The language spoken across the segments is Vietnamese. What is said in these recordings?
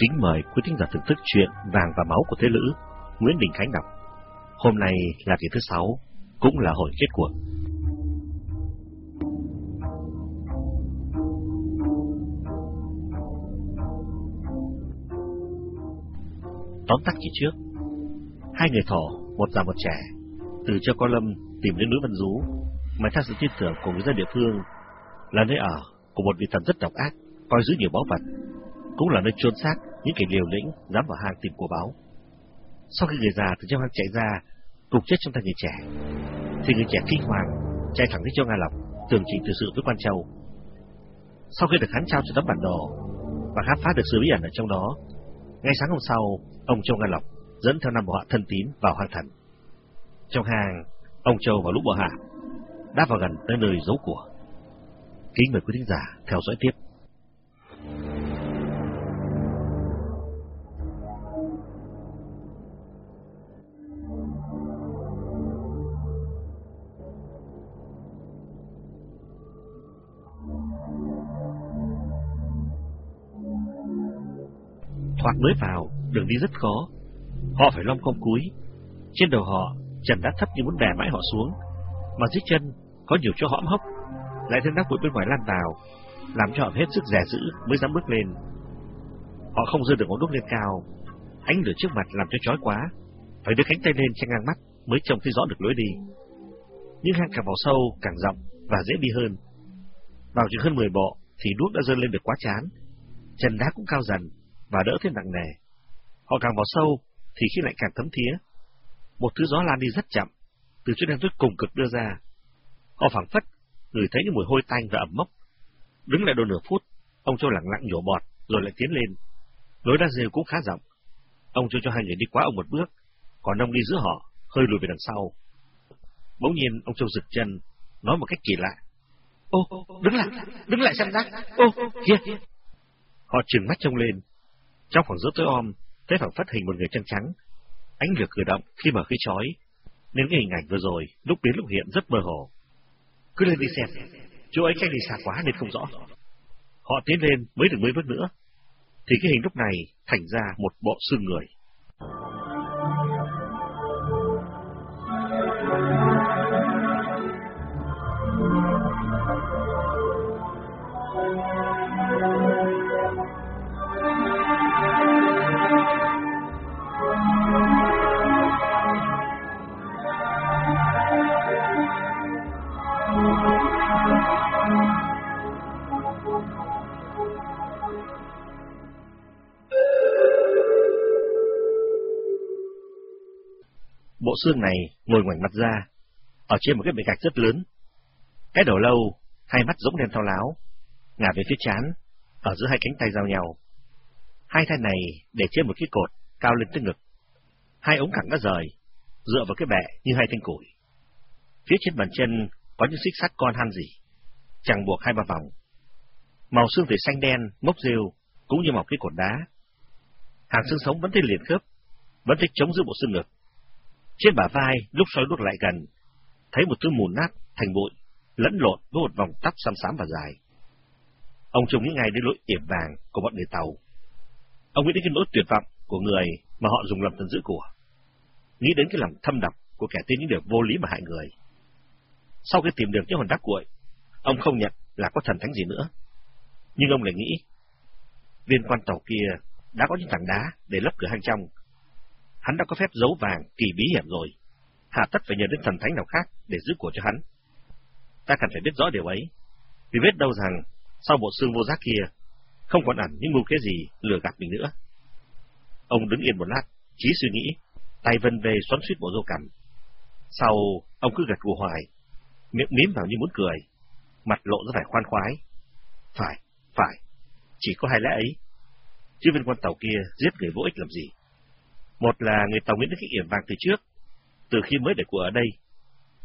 Kính mời quý thính giả thưởng thức chuyện Vàng và Máu của Thế Lữ, Nguyễn Đình Khánh đọc. Hôm nay là kỳ thứ sáu, cũng là hồi kết cuộc. Tóm tắt kỳ trước, hai người thỏ, một già một trẻ, từ cho con lâm tìm đến núi Văn Dú, mà theo sự tin tưởng của người dân địa phương là nơi ở của một vị thần rất độc ác, coi giữ nhiều báu vật, cũng là nơi chôn xác những kẻ liều lĩnh dám vào hang tìm của báo. Sau khi người già từ trong hang chạy ra, cục chết trong tay người trẻ, thì người trẻ kinh hoàng chạy thẳng đến cho Nga Lộc, tường trình từ sự với quan châu. Sau khi được hắn trao cho tấm bản đồ và khám phá được sự bí ẩn ở trong đó, ngay sáng hôm sau, ông Châu Nga Lộc dẫn theo năm bộ hạ thân tín vào hang thần. Trong hang, ông Châu và lũ bộ hạ đã vào gần tới nơi giấu của. Kính mời quý thính giả theo dõi tiếp. Thoạt mới vào, đường đi rất khó. Họ phải lom khom cúi. Trên đầu họ, trần đá thấp như muốn đè mãi họ xuống. Mà dưới chân, có nhiều chỗ hõm hốc. Lại thêm đá bụi bên ngoài lan vào, làm cho họ hết sức rẻ dữ mới dám bước lên. Họ không dơ được ngón đuốc lên cao. Ánh lửa trước mặt làm cho chói quá. Phải đưa cánh tay lên che ngang mắt mới trông thấy rõ được lối đi. Nhưng hang càng vào sâu, càng rộng và dễ đi hơn. Vào chừng hơn 10 bộ thì đuốc đã dâng lên được quá chán. Chân đá cũng cao dần, và đỡ thêm nặng nề. Họ càng vào sâu thì khi lạnh càng thấm thía. Một thứ gió lan đi rất chậm, từ chỗ đen tuyết cùng cực đưa ra. Họ phảng phất, người thấy những mùi hôi tanh và ẩm mốc. Đứng lại đôi nửa phút, ông Châu lặng lặng nhổ bọt, rồi lại tiến lên. Lối đá rêu cũng khá rộng. Ông Châu cho hai người đi quá ông một bước, còn ông đi giữa họ, hơi lùi về đằng sau. Bỗng nhiên ông Châu giật chân, nói một cách kỳ lạ. Ô, đứng lại, đứng lại xem ra. Ô, kia. Họ trừng mắt trông lên, trong khoảng giữa tối om, thấy phẳng phát hình một người chân trắng. Ánh lửa cử động khi mở khi chói, nên cái hình ảnh vừa rồi lúc biến lúc hiện rất mơ hồ. Cứ lên đi xem, chỗ ấy cách đi xa quá nên không rõ. Họ tiến lên mới được mấy bước nữa, thì cái hình lúc này thành ra một bộ xương người. Bộ xương này ngồi ngoảnh mặt ra, ở trên một cái bệ gạch rất lớn. Cái đầu lâu, hai mắt giống đen thao láo, ngả về phía chán, ở giữa hai cánh tay giao nhau. Hai tay này để trên một cái cột cao lên tới ngực. Hai ống cẳng đã rời, dựa vào cái bệ như hai thanh củi. Phía trên bàn chân có những xích sắt con han gì, chẳng buộc hai ba vòng. Màu xương thì xanh đen, mốc rêu, cũng như màu cái cột đá. Hàng xương sống vẫn thấy liền khớp, vẫn thích chống giữ bộ xương ngực. Trên bả vai, lúc soi đuốc lại gần, thấy một thứ mùn nát, thành bụi, lẫn lộn với một vòng tóc xăm xám và dài. Ông trông nghĩ ngay đến lỗi yểm vàng của bọn người tàu. Ông nghĩ đến cái nỗi tuyệt vọng của người mà họ dùng làm thần giữ của. Nghĩ đến cái lòng thâm độc của kẻ tin những điều vô lý mà hại người. Sau khi tìm được những hòn đá cuội, ông không nhận là có thần thánh gì nữa. Nhưng ông lại nghĩ, viên quan tàu kia đã có những tảng đá để lấp cửa hang trong, hắn đã có phép giấu vàng kỳ bí hiểm rồi. Hà tất phải nhờ đến thần thánh nào khác để giữ của cho hắn. Ta cần phải biết rõ điều ấy, vì biết đâu rằng sau bộ xương vô giác kia, không còn ẩn những mưu kế gì lừa gạt mình nữa. Ông đứng yên một lát, trí suy nghĩ, tay vân về xoắn suýt bộ râu cằm. Sau, ông cứ gật gù hoài, miệng mím vào như muốn cười, mặt lộ ra vẻ khoan khoái. Phải, phải, chỉ có hai lẽ ấy. Chứ viên quan tàu kia giết người vô ích làm gì? Một là người Tàu Nguyễn Đức Yểm vàng từ trước, từ khi mới để của ở đây,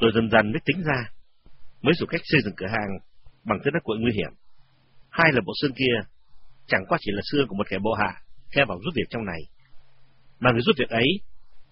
rồi dần dần mới tính ra, mới dùng cách xây dựng cửa hàng bằng thứ đất cuội nguy hiểm. Hai là bộ xương kia, chẳng qua chỉ là xương của một kẻ bộ hạ, khe vào giúp việc trong này. Mà người giúp việc ấy,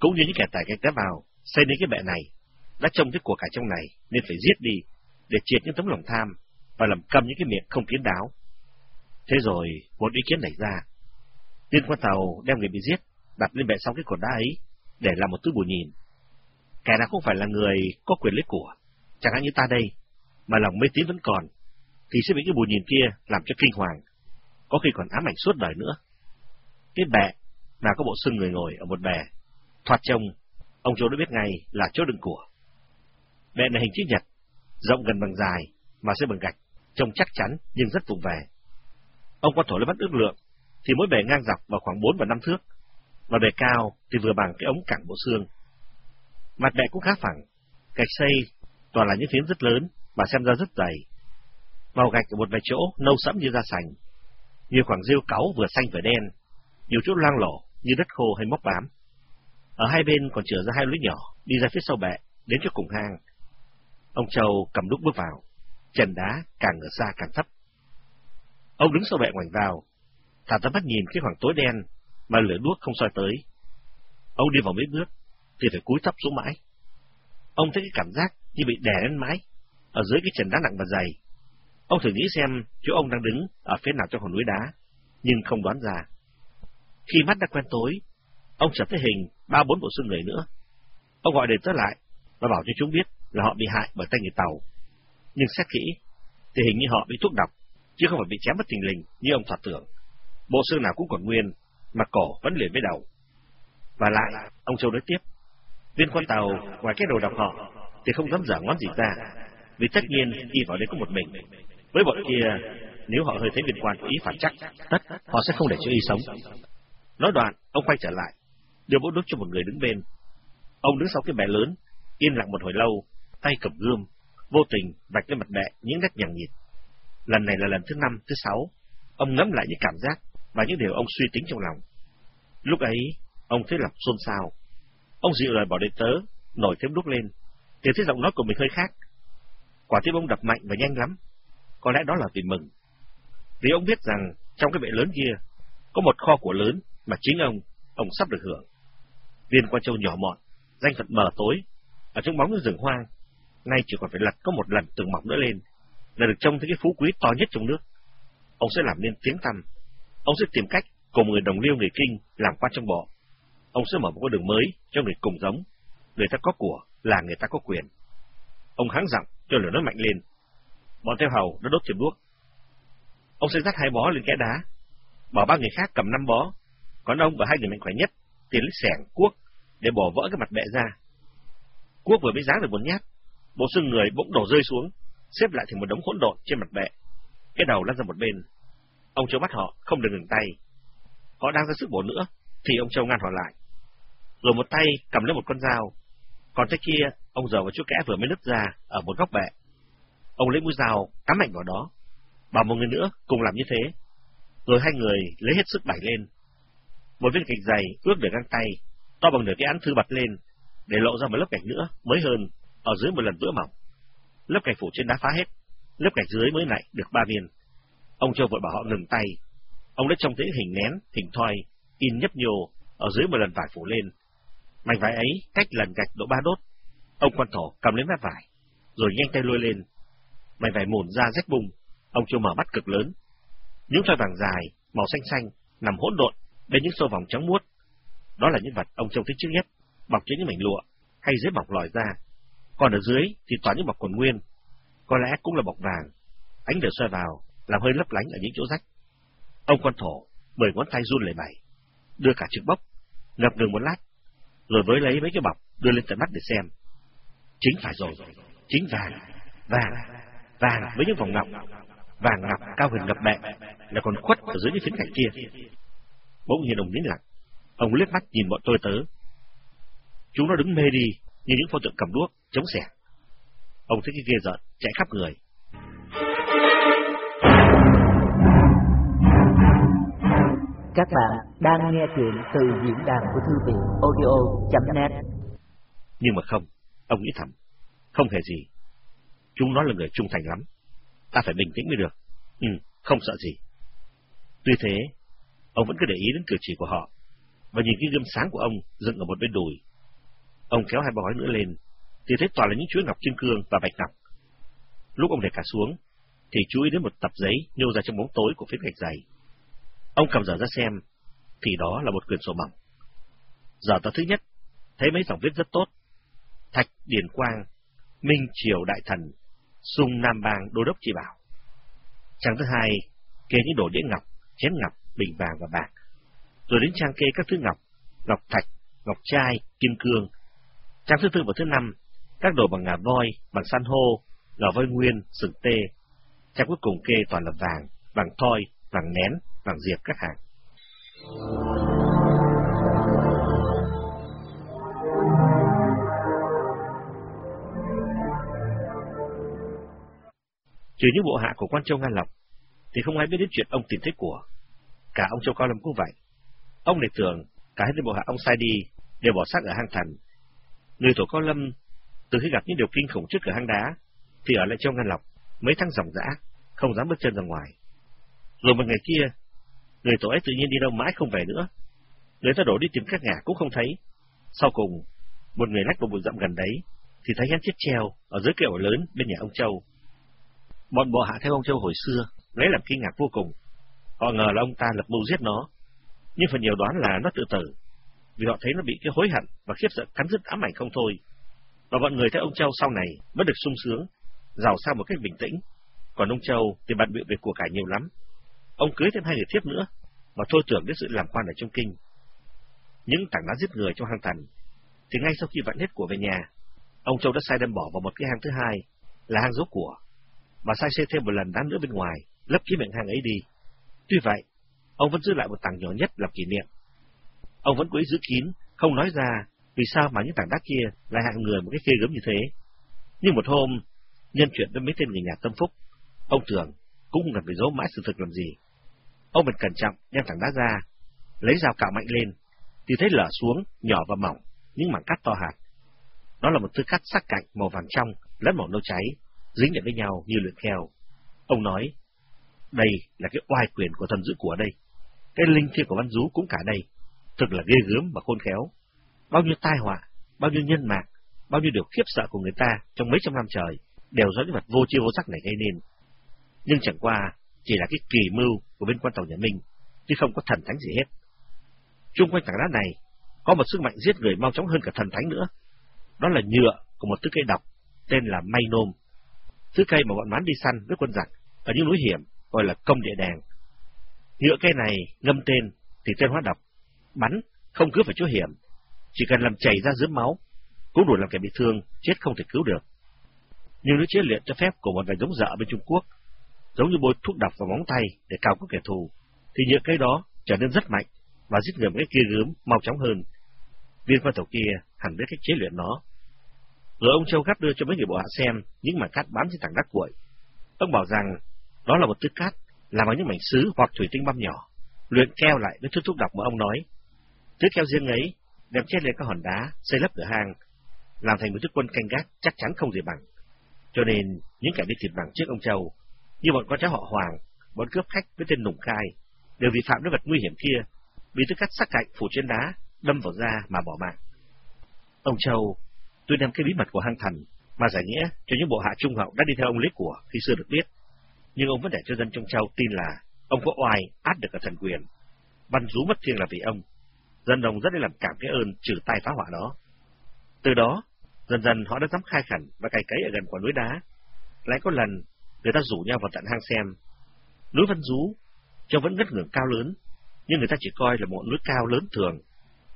cũng như những kẻ tài cách đá vào, xây đến cái bệ này, đã trông thấy của cải trong này, nên phải giết đi, để triệt những tấm lòng tham, và làm câm những cái miệng không kiến đáo. Thế rồi, một ý kiến nảy ra. Tiên quan tàu đem người bị giết, đặt lên bệ sau cái cột đá ấy, để làm một thứ bù nhìn. Kẻ nào không phải là người có quyền lấy của, chẳng hạn như ta đây, mà lòng mê tín vẫn còn, thì sẽ bị cái bù nhìn kia làm cho kinh hoàng, có khi còn ám ảnh suốt đời nữa. Cái bệ là có bộ xương người ngồi ở một bè, thoạt trông, ông Châu đã biết ngay là chỗ đựng của. Bệ này hình chữ nhật, rộng gần bằng dài, mà sẽ bằng gạch, trông chắc chắn nhưng rất vụng về. Ông qua thổ lấy bắt ước lượng, thì mỗi bề ngang dọc vào khoảng 4 và 5 thước, và bề cao thì vừa bằng cái ống cẳng bộ xương. Mặt bệ cũng khá phẳng, gạch xây toàn là những phiến rất lớn và xem ra rất dày. Màu gạch ở một vài chỗ nâu sẫm như da sành, nhiều khoảng rêu cáu vừa xanh vừa đen, nhiều chỗ loang lổ như đất khô hay móc bám. Ở hai bên còn chừa ra hai lối nhỏ đi ra phía sau bệ đến cho cùng hang. Ông Châu cầm đúc bước vào, trần đá càng ở xa càng thấp. Ông đứng sau bệ ngoảnh vào, thả ra mắt nhìn cái khoảng tối đen mà lửa đuốc không soi tới. Ông đi vào mấy bước thì phải cúi thấp xuống mãi. Ông thấy cái cảm giác như bị đè lên mái, ở dưới cái trần đá nặng và dày. Ông thử nghĩ xem chỗ ông đang đứng ở phía nào trong hòn núi đá, nhưng không đoán ra. Khi mắt đã quen tối, ông chợt thấy hình ba bốn bộ xương người nữa. Ông gọi đền tới lại và bảo cho chúng biết là họ bị hại bởi tay người tàu. Nhưng xét kỹ, thì hình như họ bị thuốc độc, chứ không phải bị chém bất tình lình như ông thoạt tưởng. Bộ xương nào cũng còn nguyên, mà cổ vẫn liền với đầu. Và lại, ông Châu nói tiếp, viên quan tàu ngoài cái đồ đọc họ thì không dám giả ngón gì ra, vì tất nhiên y vào đây có một mình. Với bọn kia, nếu họ hơi thấy viên quan có ý phản chắc, tất họ sẽ không để cho y sống. Nói đoạn, ông quay trở lại, đưa bút đúc cho một người đứng bên. Ông đứng sau cái bè lớn, yên lặng một hồi lâu, tay cầm gươm, vô tình vạch lên mặt bệ những nét nhằng nhịt. Lần này là lần thứ năm, thứ sáu, ông ngẫm lại những cảm giác và những điều ông suy tính trong lòng. Lúc ấy, ông thấy Lập xôn xao. Ông dịu lời bỏ đệ tớ, nổi thêm đúc lên, thì thấy giọng nói của mình hơi khác. Quả tim ông đập mạnh và nhanh lắm, có lẽ đó là vì mừng. Vì ông biết rằng trong cái bệ lớn kia có một kho của lớn mà chính ông, ông sắp được hưởng. Viên quan châu nhỏ mọn, danh phận mờ tối, ở trong bóng rừng hoang, nay chỉ còn phải lật có một lần từng mỏng nữa lên, là được trông thấy cái phú quý to nhất trong nước. Ông sẽ làm nên tiếng tăm. Ông sẽ tìm cách cùng người đồng liêu người kinh làm quan trong bộ. Ông sẽ mở một con đường mới cho người cùng giống. Người ta có của là người ta có quyền. Ông hắng giọng cho lửa nó mạnh lên. Bọn theo hầu nó đốt chìm đuốc. Ông sẽ dắt hai bó lên kẽ đá, bảo ba người khác cầm năm bó, còn ông và hai người mạnh khỏe nhất thì lấy sẻng, cuốc để bỏ vỡ cái mặt bệ ra. Cuốc vừa mới giáng được một nhát, bộ xương người bỗng đổ rơi xuống, xếp lại thành một đống hỗn độn trên mặt bệ. Cái đầu lăn ra một bên. Ông Châu bắt họ không được ngừng tay. Họ đang ra sức bổ nữa, thì ông Châu ngăn họ lại. Rồi một tay cầm lấy một con dao, còn tay kia ông giờ và chú kẽ vừa mới nứt ra ở một góc bệ. Ông lấy mũi dao cắm mạnh vào đó, bảo một người nữa cùng làm như thế. Rồi hai người lấy hết sức đẩy lên. Một viên gạch dày ướt được găng tay, to bằng nửa cái án thư bật lên, để lộ ra một lớp gạch nữa mới hơn, ở dưới một lần vữa mỏng. Lớp gạch phủ trên đá phá hết, lớp gạch dưới mới lại được ba viên. Ông Châu vội bảo họ ngừng tay. Ông đã trông thấy hình nén, hình thoi, in nhấp nhô ở dưới một lần vải phủ lên. Mảnh vải ấy cách lần gạch độ ba đốt. Ông quan thổ cầm lấy mép vải, rồi nhanh tay lôi lên. Mảnh vải mồn ra rách bùng. ông Châu mở mắt cực lớn. Những thoi vàng dài, màu xanh xanh, nằm hỗn độn bên những sâu vòng trắng muốt. Đó là những vật ông Châu thấy trước nhất, bọc trên những mảnh lụa, hay dưới bọc lòi ra. Còn ở dưới thì toàn những bọc còn nguyên, có lẽ cũng là bọc vàng. Ánh lửa soi vào, làm hơi lấp lánh ở những chỗ rách. Ông quan thổ, mười ngón tay run lẩy bẩy, đưa cả chiếc bốc, ngập ngừng một lát, rồi với lấy mấy cái bọc đưa lên tận mắt để xem. Chính phải rồi, chính vàng, vàng, vàng với những vòng ngọc, vàng ngọc cao hình ngập bệ, là còn khuất ở dưới những phiến gạch kia. Bỗng nhiên ông nín lặng, ông liếc mắt nhìn bọn tôi tớ. Chúng nó đứng mê đi như những pho tượng cầm đuốc, chống xẻ. Ông thấy cái ghê giận, chạy khắp người, Các bạn đang nghe chuyện từ diễn đàn của thư viện audio.net Nhưng mà không, ông nghĩ thầm, không hề gì. Chúng nó là người trung thành lắm. Ta phải bình tĩnh mới được. Ừ, không sợ gì. Tuy thế, ông vẫn cứ để ý đến cử chỉ của họ, và nhìn cái gươm sáng của ông dựng ở một bên đùi. Ông kéo hai bói nữa lên, thì thấy toàn là những chuỗi ngọc kim cương và bạch ngọc. Lúc ông để cả xuống, thì chú ý đến một tập giấy nhô ra trong bóng tối của phía gạch dày. Ông cầm giờ ra xem, thì đó là một quyển sổ mỏng. Giờ tờ thứ nhất, thấy mấy dòng viết rất tốt. Thạch Điền Quang, Minh Triều Đại Thần, Sung Nam Bang Đô Đốc Chỉ Bảo. Trang thứ hai, kê những đồ đĩa ngọc, chén ngọc, bình vàng và bạc. Rồi đến trang kê các thứ ngọc, ngọc thạch, ngọc trai, kim cương. Trang thứ tư và thứ năm, các đồ bằng ngà voi, bằng san hô, ngà voi nguyên, sừng tê. Trang cuối cùng kê toàn là vàng, vàng thoi, vàng nén, vàng diệp các hàng. Trừ những bộ hạ của quan châu Nga Lộc, thì không ai biết đến chuyện ông tìm thấy của. Cả ông Châu Cao Lâm cũng vậy. Ông này tưởng cả hai bộ hạ ông sai đi đều bỏ xác ở hang thần. Người tổ Cao Lâm từ khi gặp những điều kinh khủng trước cửa hang đá thì ở lại trong Ngân Lộc mấy tháng dòng dã, không dám bước chân ra ngoài. Rồi một ngày kia, người tổ ấy tự nhiên đi đâu mãi không về nữa. Người ta đổ đi tìm các ngả cũng không thấy. Sau cùng, một người lách vào bụi rậm gần đấy thì thấy hắn chết treo ở dưới cái lớn bên nhà ông Châu. Bọn bộ hạ theo ông Châu hồi xưa lấy làm kinh ngạc vô cùng. Họ ngờ là ông ta lập mưu giết nó, nhưng phần nhiều đoán là nó tự tử, vì họ thấy nó bị cái hối hận và khiếp sợ cắn rứt ám ảnh không thôi. Và bọn người thấy ông Châu sau này vẫn được sung sướng, giàu sang một cách bình tĩnh, còn ông Châu thì bận bịu về của cải nhiều lắm. Ông cưới thêm hai người thiếp nữa, mà thôi tưởng đến sự làm quan ở trong kinh. Những tảng đá giết người trong hang thần, thì ngay sau khi vặn hết của về nhà, ông Châu đã sai đem bỏ vào một cái hang thứ hai, là hang giấu của, và sai xây thêm một lần đá nữa bên ngoài, lấp cái miệng hang ấy đi. Tuy vậy, ông vẫn giữ lại một tảng nhỏ nhất làm kỷ niệm. Ông vẫn cố ý giữ kín, không nói ra vì sao mà những tảng đá kia lại hạng người một cái khê gớm như thế. Nhưng một hôm, nhân chuyện với mấy tên người nhà tâm phúc, ông tưởng cũng không cần phải giấu mãi sự thực làm gì. Ông bật cẩn trọng đem thẳng đá ra, lấy dao cạo mạnh lên, thì thấy lở xuống, nhỏ và mỏng, những mảng cắt to hạt. Đó là một thứ cắt sắc cạnh màu vàng trong, lẫn màu nâu cháy, dính lại với nhau như luyện keo. Ông nói, đây là cái oai quyền của thần dữ của đây. Cái linh thiêng của văn rú cũng cả đây. Thực là ghê gớm và khôn khéo. Bao nhiêu tai họa, bao nhiêu nhân mạc, bao nhiêu điều khiếp sợ của người ta trong mấy trăm năm trời, đều do những vật vô chi vô sắc này gây nên. Nhưng chẳng qua chỉ là cái kỳ mưu của bên quan tàu nhà Minh, chứ không có thần thánh gì hết. Trung quanh tảng đá này, có một sức mạnh giết người mau chóng hơn cả thần thánh nữa. Đó là nhựa của một thứ cây độc, tên là may nôm. Thứ cây mà bọn mán đi săn với quân giặc ở những núi hiểm gọi là công địa đèn. Nhựa cây này ngâm tên thì tên hóa độc, bắn không cứ phải chỗ hiểm, chỉ cần làm chảy ra dưới máu, cũng đủ làm kẻ bị thương, chết không thể cứu được. Nhưng nếu chế luyện cho phép của một vài giống dợ bên Trung Quốc, giống như bôi thuốc độc vào móng tay để cao của kẻ thù, thì nhựa cây đó trở nên rất mạnh và giết người một cái kia gớm mau chóng hơn. Viên quan thủ kia hẳn biết cách chế luyện nó. Rồi ông Châu gắp đưa cho mấy người bộ hạ xem những mảnh cát bám trên thẳng đất cuội. Ông bảo rằng đó là một thứ cát làm bằng những mảnh sứ hoặc thủy tinh băm nhỏ, luyện keo lại với thứ thuốc độc mà ông nói. Thứ keo riêng ấy đem chết lên các hòn đá, xây lấp cửa hang, làm thành một thứ quân canh gác chắc chắn không gì bằng. Cho nên, những kẻ đi thịt bằng trước ông Châu, như bọn con cháu họ Hoàng, bọn cướp khách với tên Nùng Khai, đều vi phạm đến vật nguy hiểm kia, bị tư cắt sắc cạnh phủ trên đá, đâm vào da mà bỏ mạng. Ông Châu, tôi đem cái bí mật của hang thần mà giải nghĩa cho những bộ hạ trung hậu đã đi theo ông lý của khi xưa được biết nhưng ông vẫn để cho dân trong châu tin là ông có oai át được cả thần quyền. Văn rú mất thiêng là vì ông. Dân đồng rất nên làm cảm cái ơn trừ tai phá hỏa đó. Từ đó, dần dần họ đã dám khai khẩn và cày cấy ở gần quả núi đá. Lại có lần, người ta rủ nhau vào tận hang xem. Núi Văn Dú, cho vẫn ngất ngưỡng cao lớn, nhưng người ta chỉ coi là một núi cao lớn thường.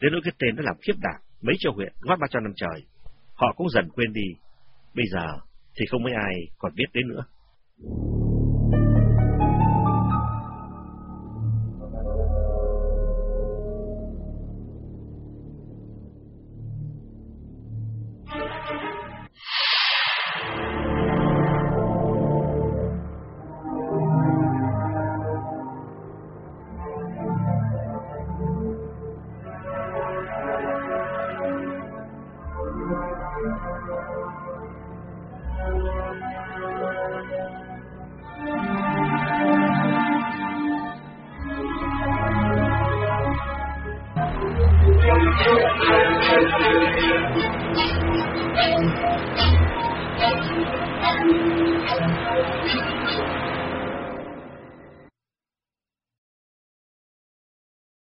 Đến nỗi cái tên nó làm khiếp đảm mấy châu huyện ngót ba trăm năm trời. Họ cũng dần quên đi. Bây giờ thì không mấy ai còn biết đến nữa.